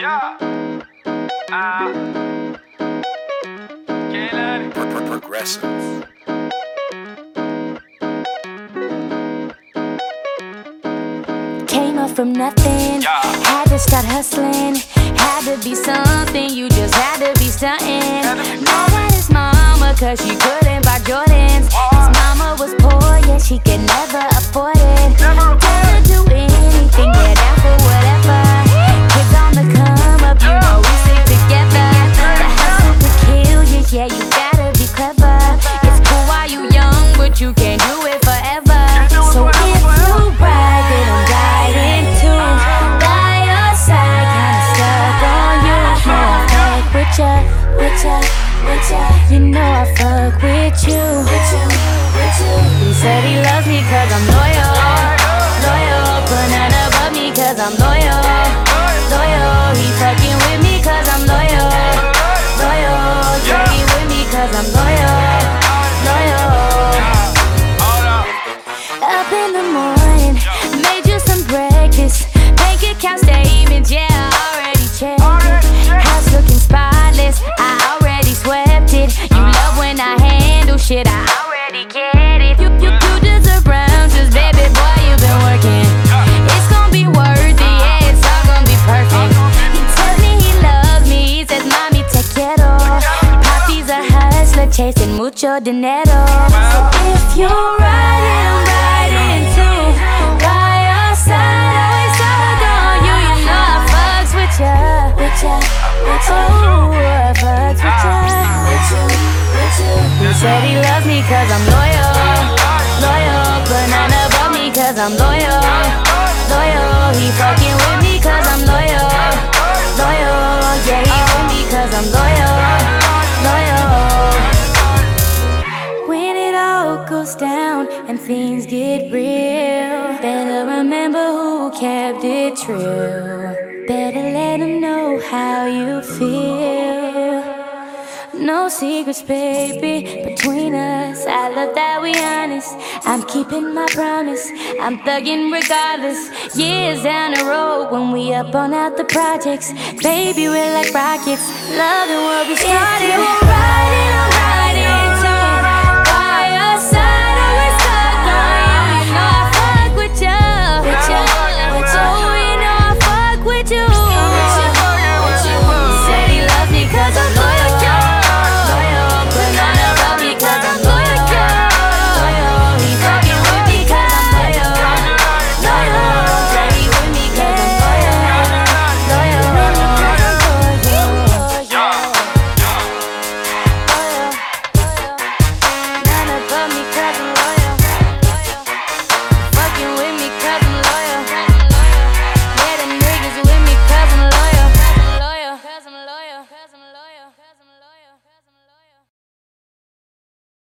Yeah. Ah. Killer. Progressive. Came up from nothing, Yeah. had to start hustling. Had to be something, you just had to be stunting. Had to be Mad at his mama, cause she couldn't buy Jordans. Oh. His mama was poor, yeah, she could never afford it. Never afford Gotta do anything, with ya, with ya. You know I fuck with you, with you, with you. He said he loves me cause I'm loyal, loyal. Shit, I already get it. You, you, you deserve rounds, baby boy, you've been working. It's gonna be worth it, yeah, it's all gonna be perfect. He tells me he loves me, he says, Mommy, te quiero. Papi's a hustler, chasing mucho dinero. So if you're riding said he loves me cause I'm loyal, loyal. But above me cause I'm loyal, loyal. He fucking with me cause I'm loyal, loyal. Yeah, he with me cause I'm loyal, loyal. When it all goes down and things get real, better remember who kept it true. Better let them know how you feel. No secrets, baby, between us. I love that we honest. I'm keeping my promise. I'm thugging regardless. Years down the road when we up on out the projects, baby, we're like rockets. Loving what we started. If you're riding,